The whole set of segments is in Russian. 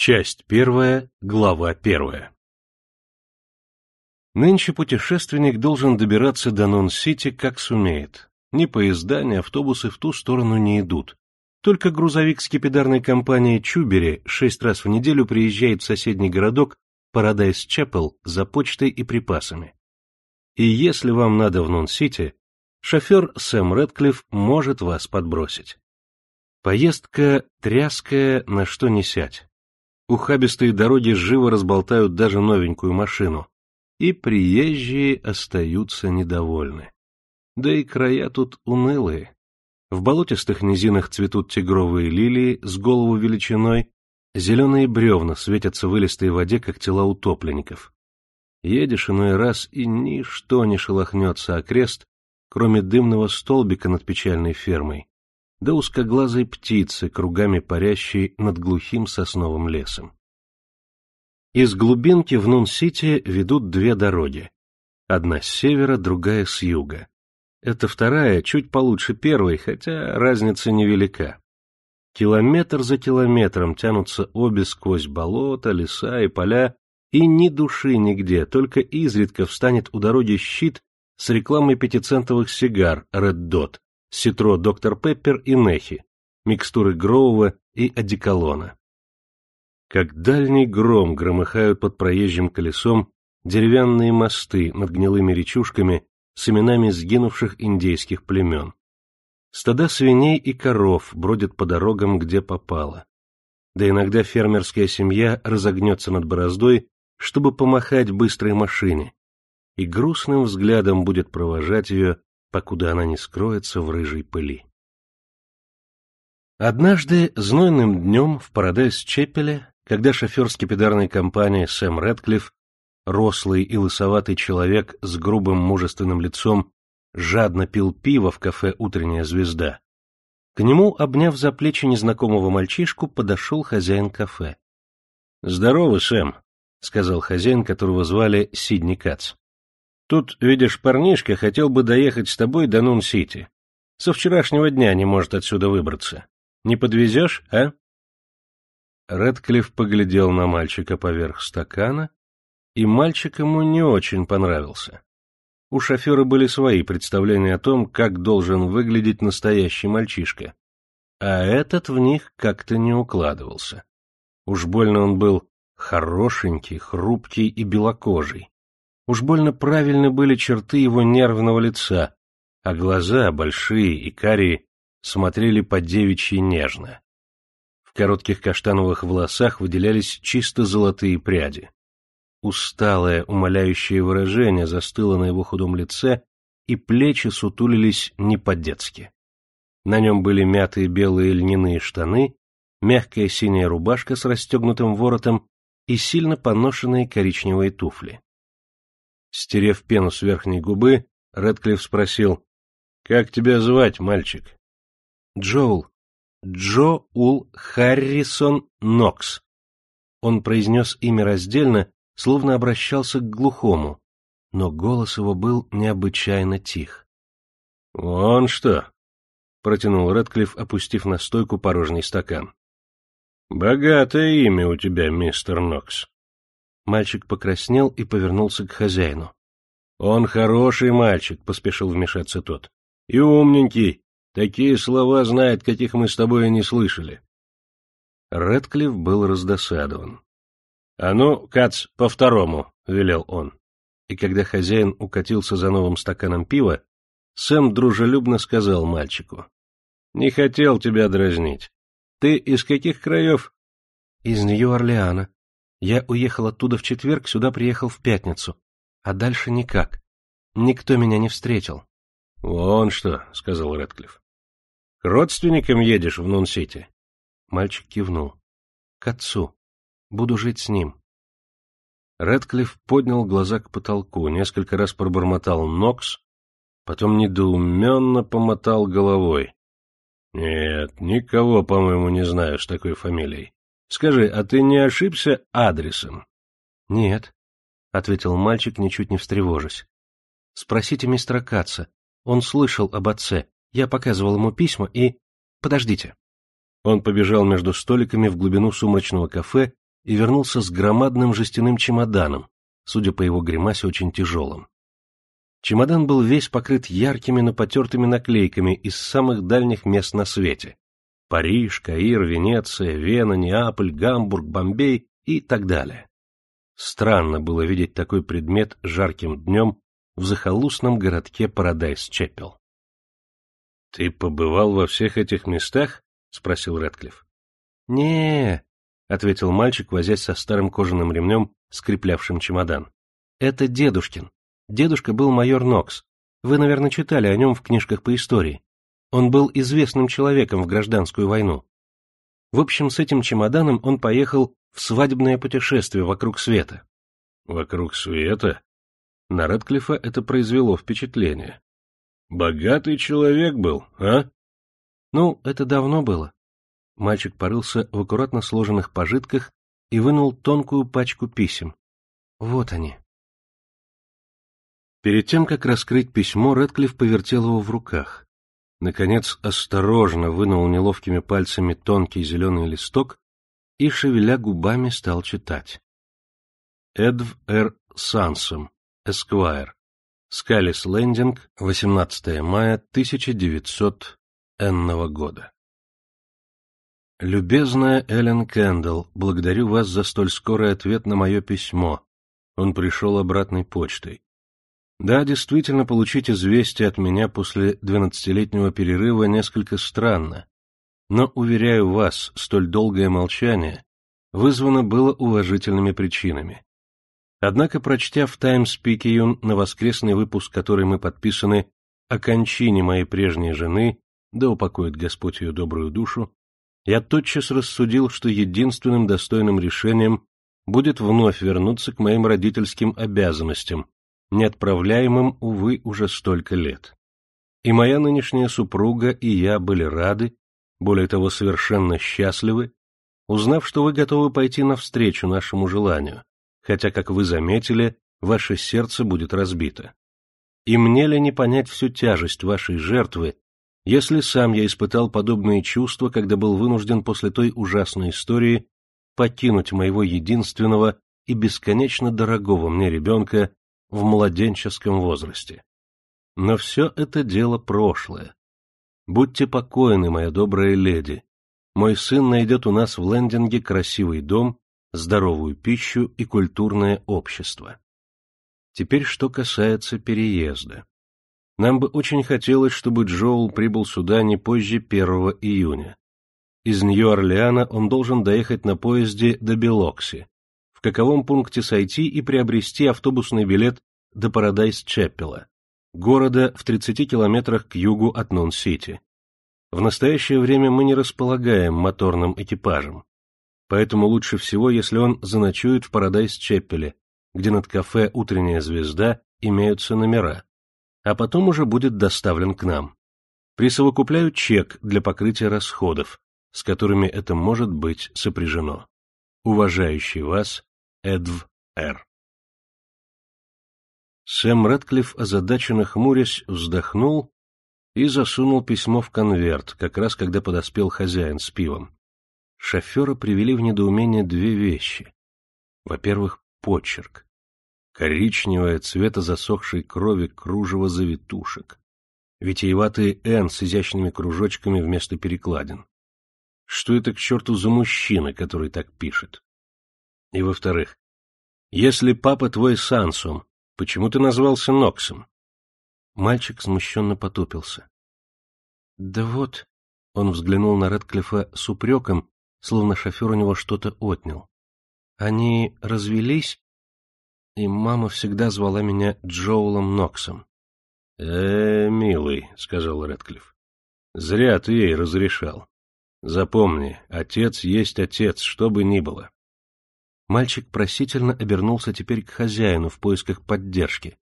Часть первая, глава первая. Нынче путешественник должен добираться до Нон-Сити как сумеет. Ни поезда, ни автобусы в ту сторону не идут. Только грузовик скипидарной компании Чубери шесть раз в неделю приезжает в соседний городок Парадайз Чапел за почтой и припасами. И если вам надо в Нон-Сити, шофер Сэм Рэдклифф может вас подбросить. Поездка тряская, на что не сядь. Ухабистые дороги живо разболтают даже новенькую машину, и приезжие остаются недовольны. Да и края тут унылые. В болотистых низинах цветут тигровые лилии с голову величиной, зеленые бревна светятся в вылистой воде, как тела утопленников. Едешь иной раз, и ничто не шелохнется окрест, кроме дымного столбика над печальной фермой, да узкоглазой птицы, кругами парящей над глухим сосновым лесом. Из глубинки в Нун-Сити ведут две дороги. Одна с севера, другая с юга. Эта вторая чуть получше первой, хотя разница невелика. Километр за километром тянутся обе сквозь болота, леса и поля, и ни души нигде, только изредка встанет у дороги щит с рекламой пятицентовых сигар Red Dot, Ситро Доктор Пеппер и Нехи, микстуры Гроува и Одеколона. Как дальний гром громыхают под проезжим колесом деревянные мосты над гнилыми речушками с именами сгинувших индейских племен. Стада свиней и коров бродят по дорогам, где попало. Да иногда фермерская семья разогнется над бороздой, чтобы помахать быстрой машине, и грустным взглядом будет провожать ее покуда она не скроется в рыжей пыли. Однажды, знойным днем в Парадайз-Чепеле, когда шофер скипидарной компании Сэм Рэдклифф, рослый и лысоватый человек с грубым мужественным лицом, жадно пил пиво в кафе «Утренняя звезда», к нему, обняв за плечи незнакомого мальчишку, подошел хозяин кафе. — Здорово, Сэм, — сказал хозяин, которого звали Сидни Кац. Тут, видишь, парнишка хотел бы доехать с тобой до Нун-Сити. Со вчерашнего дня не может отсюда выбраться. Не подвезешь, а? Редклифф поглядел на мальчика поверх стакана, и мальчик ему не очень понравился. У шофера были свои представления о том, как должен выглядеть настоящий мальчишка, а этот в них как-то не укладывался. Уж больно он был хорошенький, хрупкий и белокожий, Уж больно правильно были черты его нервного лица, а глаза, большие и карие, смотрели по девичьи нежно. В коротких каштановых волосах выделялись чисто золотые пряди. Усталое, умоляющее выражение застыло на его худом лице, и плечи сутулились не по-детски. На нем были мятые белые льняные штаны, мягкая синяя рубашка с расстегнутым воротом и сильно поношенные коричневые туфли. Стерев пену с верхней губы, Редклифф спросил, «Как тебя звать, мальчик?» «Джоул. Джоул Харрисон Нокс». Он произнес имя раздельно, словно обращался к глухому, но голос его был необычайно тих. «Вон что!» — протянул Редклифф, опустив на стойку порожний стакан. «Богатое имя у тебя, мистер Нокс. Мальчик покраснел и повернулся к хозяину. — Он хороший мальчик, — поспешил вмешаться тот. — И умненький. Такие слова знает, каких мы с тобой и не слышали. Редклифф был раздосадован. — А ну, Кац, по второму, — велел он. И когда хозяин укатился за новым стаканом пива, Сэм дружелюбно сказал мальчику. — Не хотел тебя дразнить. Ты из каких краев? — Из Нью-Орлеана. Я уехал оттуда в четверг, сюда приехал в пятницу. А дальше никак. Никто меня не встретил. — Вон что, — сказал Рэдклифф. — К родственникам едешь в Нун-Сити? Мальчик кивнул. — К отцу. Буду жить с ним. Рэдклифф поднял глаза к потолку, несколько раз пробормотал «Нокс», потом недоуменно помотал головой. — Нет, никого, по-моему, не знаю с такой фамилией. Скажи, а ты не ошибся адресом? — Нет, — ответил мальчик, ничуть не встревожась. — Спросите мистера Катца. Он слышал об отце. Я показывал ему письма и... Подождите. Он побежал между столиками в глубину сумрачного кафе и вернулся с громадным жестяным чемоданом, судя по его гримасе, очень тяжелым. Чемодан был весь покрыт яркими, но потертыми наклейками из самых дальних мест на свете. Париж, Каир, Венеция, Вена, Неаполь, Гамбург, Бомбей и так далее. Странно было видеть такой предмет жарким днем в захолустном городке Парадайз-Чеппел. — Ты побывал во всех этих местах? — спросил Рэдклифф. — Не, — ответил мальчик, возясь со старым кожаным ремнем, скреплявшим чемодан. — Это дедушкин. Дедушка был майор Нокс. Вы, наверное, читали о нем в книжках по истории. Он был известным человеком в гражданскую войну. В общем, с этим чемоданом он поехал в свадебное путешествие вокруг света. Вокруг света? На Рэдклиффа это произвело впечатление. Богатый человек был, а? Ну, это давно было. Мальчик порылся в аккуратно сложенных пожитках и вынул тонкую пачку писем. Вот они. Перед тем, как раскрыть письмо, Рэдклифф повертел его в руках. Наконец, осторожно вынул неловкими пальцами тонкий зеленый листок и, шевеля губами, стал читать. Эдв Р. Сансом, Эсквайр. Скалис Лендинг, 18 мая 1900 энного года. Любезная Эллен Кэндалл, благодарю вас за столь скорый ответ на мое письмо. Он пришел обратной почтой. Да, действительно, получить известие от меня после двенадцатилетнего перерыва несколько странно, но, уверяю вас, столь долгое молчание вызвано было уважительными причинами. Однако, прочтя в Таймс Пикиюн на воскресный выпуск, который мы подписаны о кончине моей прежней жены, да упокоит Господь ее добрую душу, я тотчас рассудил, что единственным достойным решением будет вновь вернуться к моим родительским обязанностям, неотправляемым, увы, уже столько лет. И моя нынешняя супруга, и я были рады, более того, совершенно счастливы, узнав, что вы готовы пойти навстречу нашему желанию, хотя, как вы заметили, ваше сердце будет разбито. И мне ли не понять всю тяжесть вашей жертвы, если сам я испытал подобные чувства, когда был вынужден после той ужасной истории покинуть моего единственного и бесконечно дорогого мне ребенка в младенческом возрасте. Но все это дело прошлое. Будьте покойны, моя добрая леди. Мой сын найдет у нас в лендинге красивый дом, здоровую пищу и культурное общество. Теперь что касается переезда. Нам бы очень хотелось, чтобы Джоул прибыл сюда не позже 1 июня. Из Нью-Орлеана он должен доехать на поезде до Белокси, в каковом пункте сойти и приобрести автобусный билет до Парадайз-Чеппела, города в 30 километрах к югу от Нон-Сити. В настоящее время мы не располагаем моторным экипажем, поэтому лучше всего, если он заночует в Парадайз-Чеппеле, где над кафе «Утренняя звезда» имеются номера, а потом уже будет доставлен к нам. Присовокупляю чек для покрытия расходов, с которыми это может быть сопряжено. Уважающий вас Эдв Р. Сэм Рэдклифф, озадаченно хмурясь, вздохнул и засунул письмо в конверт, как раз когда подоспел хозяин с пивом. Шофера привели в недоумение две вещи. Во-первых, почерк. Коричневое цвета засохшей крови кружево завитушек. Витиеватые «Н» с изящными кружочками вместо перекладин. Что это к черту за мужчина, который так пишет? И во-вторых, если папа твой Сансум, почему ты назвался Ноксом? Мальчик смущенно потупился. Да вот, он взглянул на Рэдклиффа с упреком, словно шофер у него что-то отнял. Они развелись, и мама всегда звала меня Джоулом Ноксом. — Э, милый, — сказал Рэдклифф, — зря ты ей разрешал. Запомни, отец есть отец, что бы ни было. Мальчик просительно обернулся теперь к хозяину в поисках поддержки,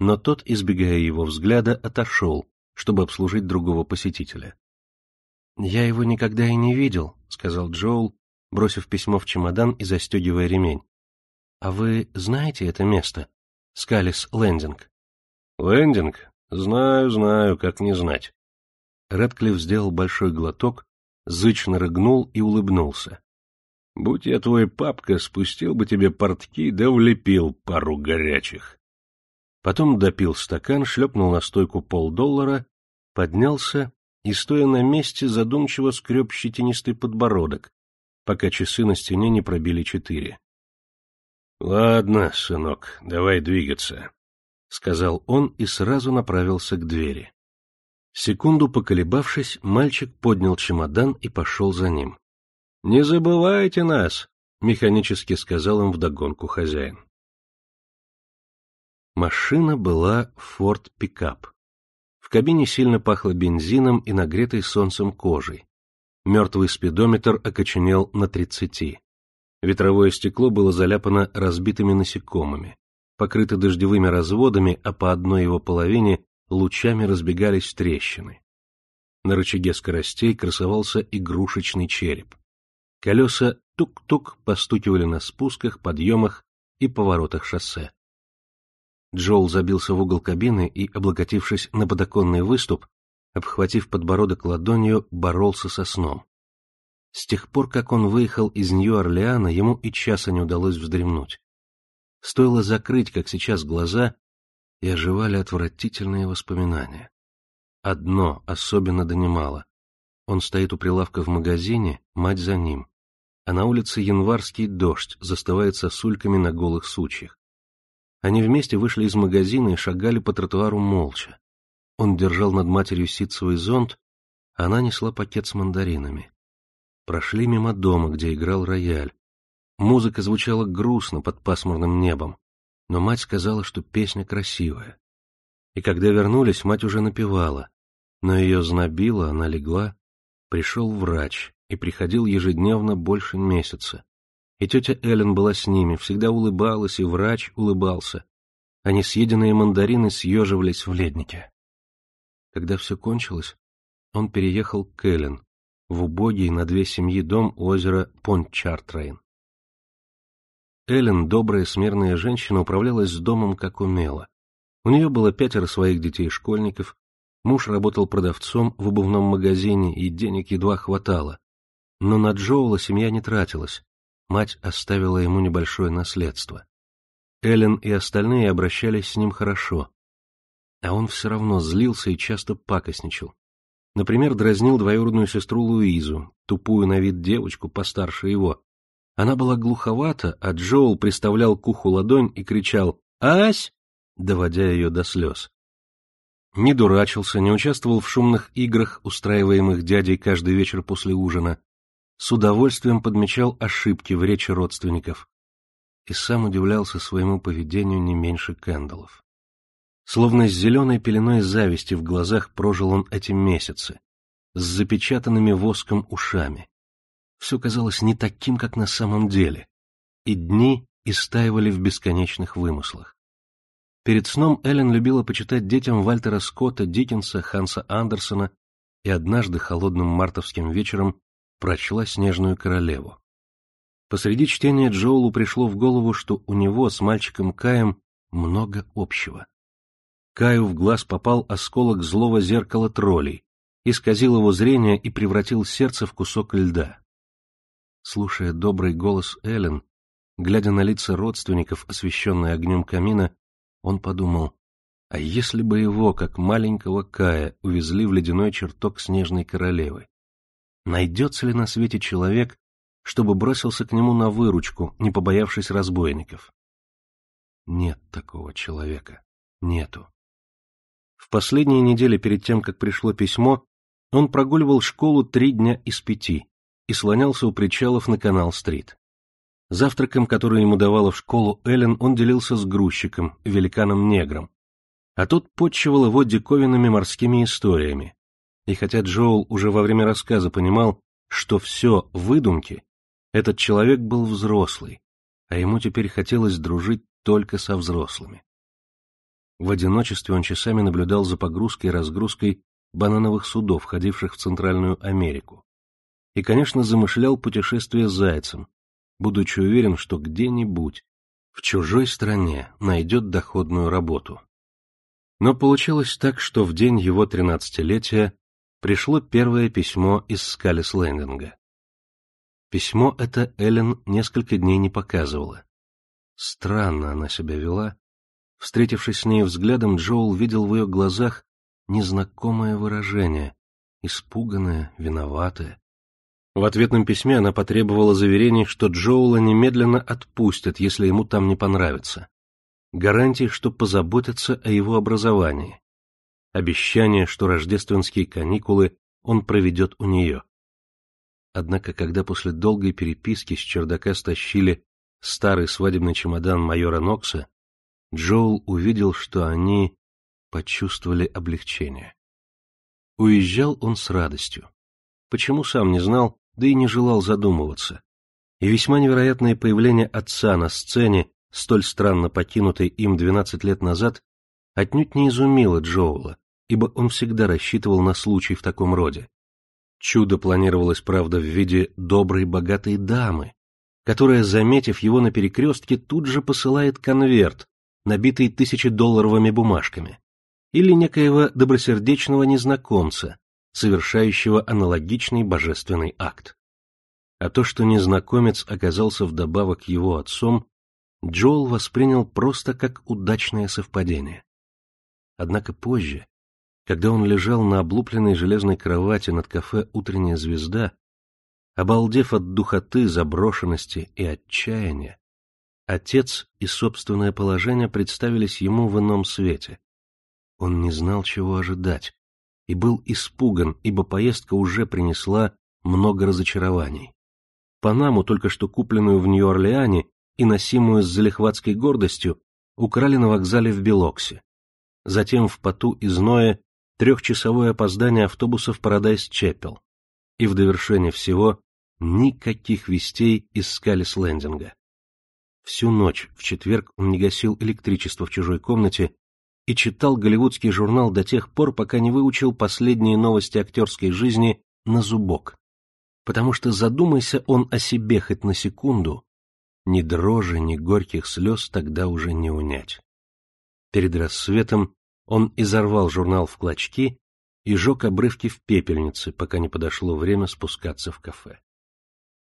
но тот, избегая его взгляда, отошел, чтобы обслужить другого посетителя. — Я его никогда и не видел, — сказал Джоул, бросив письмо в чемодан и застегивая ремень. — А вы знаете это место? Скалис Лендинг. — Лендинг? Знаю, знаю, как не знать. Рэдклифф сделал большой глоток, зычно рыгнул и улыбнулся. Будь я твой папка, спустил бы тебе портки, да влепил пару горячих. Потом допил стакан, шлепнул на стойку полдоллара, поднялся и, стоя на месте, задумчиво скреб щетинистый подбородок, пока часы на стене не пробили четыре. — Ладно, сынок, давай двигаться, — сказал он и сразу направился к двери. Секунду поколебавшись, мальчик поднял чемодан и пошел за ним. — Не забывайте нас, — механически сказал им вдогонку хозяин. Машина была форт-пикап. В кабине сильно пахло бензином и нагретой солнцем кожей. Мертвый спидометр окоченел на тридцати. Ветровое стекло было заляпано разбитыми насекомыми, покрыто дождевыми разводами, а по одной его половине лучами разбегались трещины. На рычаге скоростей красовался игрушечный череп. Колеса тук-тук постукивали на спусках, подъемах и поворотах шоссе. Джоул забился в угол кабины и, облокотившись на подоконный выступ, обхватив подбородок ладонью, боролся со сном. С тех пор, как он выехал из Нью-Орлеана, ему и часа не удалось вздремнуть. Стоило закрыть, как сейчас, глаза, и оживали отвратительные воспоминания. Одно особенно донимало. Он стоит у прилавка в магазине, мать за ним. А на улице январский дождь застывает сосульками на голых сучьях. Они вместе вышли из магазина и шагали по тротуару молча. Он держал над матерью ситцевый зонт, а она несла пакет с мандаринами. Прошли мимо дома, где играл рояль. Музыка звучала грустно под пасмурным небом, но мать сказала, что песня красивая. И когда вернулись, мать уже напевала, но ее знобило, она легла. Пришел врач и приходил ежедневно больше месяца. И тетя Эллен была с ними, всегда улыбалась, и врач улыбался. Они съеденные мандарины съеживались в леднике. Когда все кончилось, он переехал к Эллен, в убогий на две семьи дом у озера Понт-Чартрейн. Эллен, добрая смирная женщина, управлялась с домом как умела. У нее было пятеро своих детей-школьников, муж работал продавцом в обувном магазине, и денег едва хватало. Но на Джоула семья не тратилась, мать оставила ему небольшое наследство. Эллен и остальные обращались с ним хорошо, а он все равно злился и часто пакостничал. Например, дразнил двоюродную сестру Луизу, тупую на вид девочку, постарше его. Она была глуховата, а Джоул приставлял к уху ладонь и кричал «Ась!», доводя ее до слез. Не дурачился, не участвовал в шумных играх, устраиваемых дядей каждый вечер после ужина. С удовольствием подмечал ошибки в речи родственников. И сам удивлялся своему поведению не меньше Кэндаллов. Словно с зеленой пеленой зависти в глазах прожил он эти месяцы, с запечатанными воском ушами. Все казалось не таким, как на самом деле, и дни истаивали в бесконечных вымыслах. Перед сном Эллен любила почитать детям Вальтера Скотта, Диккенса, Ханса Андерсона и однажды холодным мартовским вечером прочла «Снежную королеву». Посреди чтения Джоулу пришло в голову, что у него с мальчиком Каем много общего. Каю в глаз попал осколок злого зеркала троллей, исказил его зрение и превратил сердце в кусок льда. Слушая добрый голос Эллен, глядя на лица родственников, освещенные огнем камина, он подумал, а если бы его, как маленького Кая, увезли в ледяной чертог снежной королевы? Найдется ли на свете человек, чтобы бросился к нему на выручку, не побоявшись разбойников? Нет такого человека. Нету. В последние недели перед тем, как пришло письмо, он прогуливал школу три дня из пяти и слонялся у причалов на канал-стрит. Завтраком, который ему давала в школу Эллен, он делился с грузчиком, великаном-негром. А тот подчивал его диковинными морскими историями. И хотя Джоул уже во время рассказа понимал, что все выдумки, этот человек был взрослый, а ему теперь хотелось дружить только со взрослыми. В одиночестве он часами наблюдал за погрузкой и разгрузкой банановых судов, ходивших в Центральную Америку. И, конечно, замышлял путешествие зайцем, будучи уверен, что где-нибудь, в чужой стране, найдет доходную работу. Но получилось так, что в день его тринадцатилетия пришло первое письмо из Скалис Лендинга. Письмо это Эллен несколько дней не показывала. Странно она себя вела. Встретившись с ней взглядом, Джоул видел в ее глазах незнакомое выражение, испуганное, виноватое. В ответном письме она потребовала заверений, что Джоула немедленно отпустят, если ему там не понравится. Гарантии, что позаботятся о его образовании. Обещание, что рождественские каникулы он проведет у нее. Однако, когда после долгой переписки с чердака стащили старый свадебный чемодан майора Нокса, Джоул увидел, что они почувствовали облегчение. Уезжал он с радостью. Почему сам не знал, да и не желал задумываться. И весьма невероятное появление отца на сцене, столь странно покинутой им двенадцать лет назад, отнюдь не изумило Джоула, ибо он всегда рассчитывал на случай в таком роде. Чудо планировалось, правда, в виде доброй богатой дамы, которая, заметив его на перекрестке, тут же посылает конверт, набитый тысячедолларовыми бумажками, или некоего добросердечного незнакомца, совершающего аналогичный божественный акт. А то, что незнакомец оказался вдобавок его отцом, Джоэл воспринял просто как удачное совпадение. Однако позже, когда он лежал на облупленной железной кровати над кафе «Утренняя звезда», обалдев от духоты, заброшенности и отчаяния, отец и собственное положение представились ему в ином свете. Он не знал, чего ожидать, и был испуган, ибо поездка уже принесла много разочарований. Панаму, только что купленную в Нью-Орлеане и носимую с залихватской гордостью, украли на вокзале в Белоксе. Затем в поту и зное трехчасовое опоздание автобуса в Парадайз-Чеппел. И в довершение всего никаких вестей из Скалис-Лендинга. Всю ночь в четверг он не гасил электричество в чужой комнате и читал голливудский журнал до тех пор, пока не выучил последние новости актерской жизни на зубок. Потому что задумайся он о себе хоть на секунду, ни дрожи, ни горьких слез тогда уже не унять. Перед рассветом он изорвал журнал в клочки и жег обрывки в пепельнице, пока не подошло время спускаться в кафе.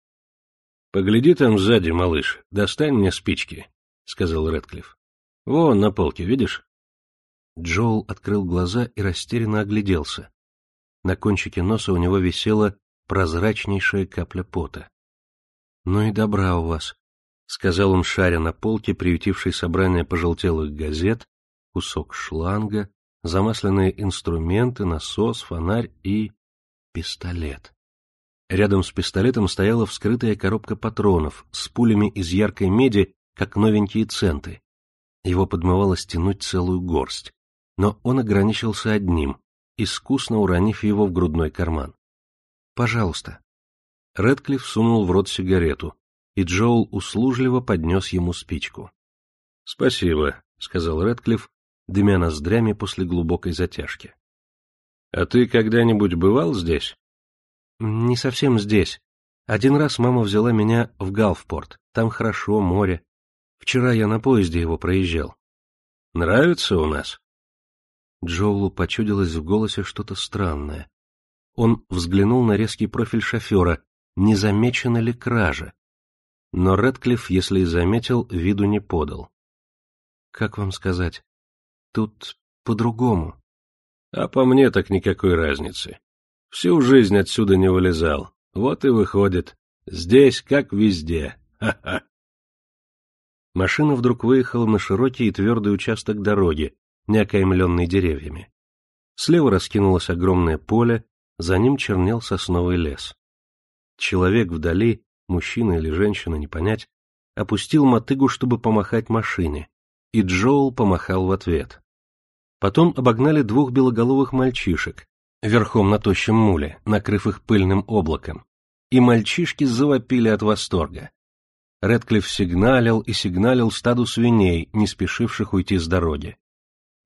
— Погляди там сзади, малыш, достань мне спички, — сказал Рэдклифф. — Вон, на полке, видишь? Джоул открыл глаза и растерянно огляделся. На кончике носа у него висела прозрачнейшая капля пота. — Ну и добра у вас, — сказал он, шаря на полке, приютившей собрание пожелтелых газет, кусок шланга, замасленные инструменты, насос, фонарь и... пистолет. Рядом с пистолетом стояла вскрытая коробка патронов с пулями из яркой меди, как новенькие центы. Его подмывало стянуть целую горсть но он ограничился одним, искусно уронив его в грудной карман. «Пожалуйста». Редклифф сунул в рот сигарету, и Джоул услужливо поднес ему спичку. «Спасибо», — сказал Редклифф, дымя ноздрями после глубокой затяжки. «А ты когда-нибудь бывал здесь?» «Не совсем здесь. Один раз мама взяла меня в Галфпорт. Там хорошо, море. Вчера я на поезде его проезжал». «Нравится у нас?» Джоулу почудилось в голосе что-то странное. Он взглянул на резкий профиль шофера, не замечена ли кража. Но Редклифф, если и заметил, виду не подал. — Как вам сказать? Тут по-другому. — А по мне так никакой разницы. Всю жизнь отсюда не вылезал. Вот и выходит. Здесь, как везде. Ха-ха. Машина вдруг выехала на широкий и твердый участок дороги, не окаймленный деревьями. Слева раскинулось огромное поле, за ним чернел сосновый лес. Человек вдали, мужчина или женщина, не понять, опустил мотыгу, чтобы помахать машине, и Джоул помахал в ответ. Потом обогнали двух белоголовых мальчишек, верхом на тощем муле, накрыв их пыльным облаком, и мальчишки завопили от восторга. Редклифф сигналил и сигналил стаду свиней, не спешивших уйти с дороги.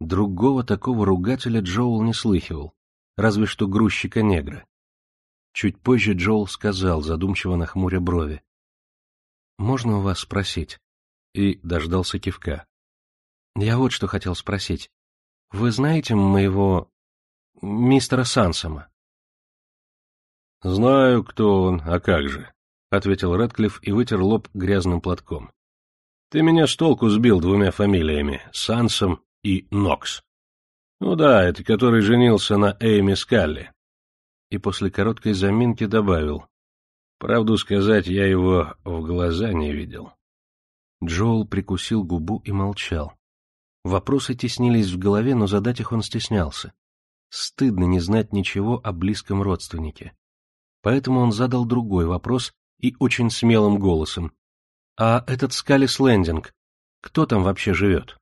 Другого такого ругателя Джоул не слыхивал, разве что грузчика негра. Чуть позже Джоул сказал, задумчиво нахмуря брови. «Можно у вас спросить?» И дождался кивка. «Я вот что хотел спросить. Вы знаете моего... мистера Сансома?» «Знаю, кто он, а как же. — ответил Рэдклифф и вытер лоб грязным платком. — Ты меня с толку сбил двумя фамилиями — Сансом и Нокс. — Ну да, это который женился на Эйми Скалли. И после короткой заминки добавил. Правду сказать, я его в глаза не видел. Джоул прикусил губу и молчал. Вопросы теснились в голове, но задать их он стеснялся. Стыдно не знать ничего о близком родственнике. Поэтому он задал другой вопрос и очень смелым голосом. «А этот Скалис Лендинг, кто там вообще живет?»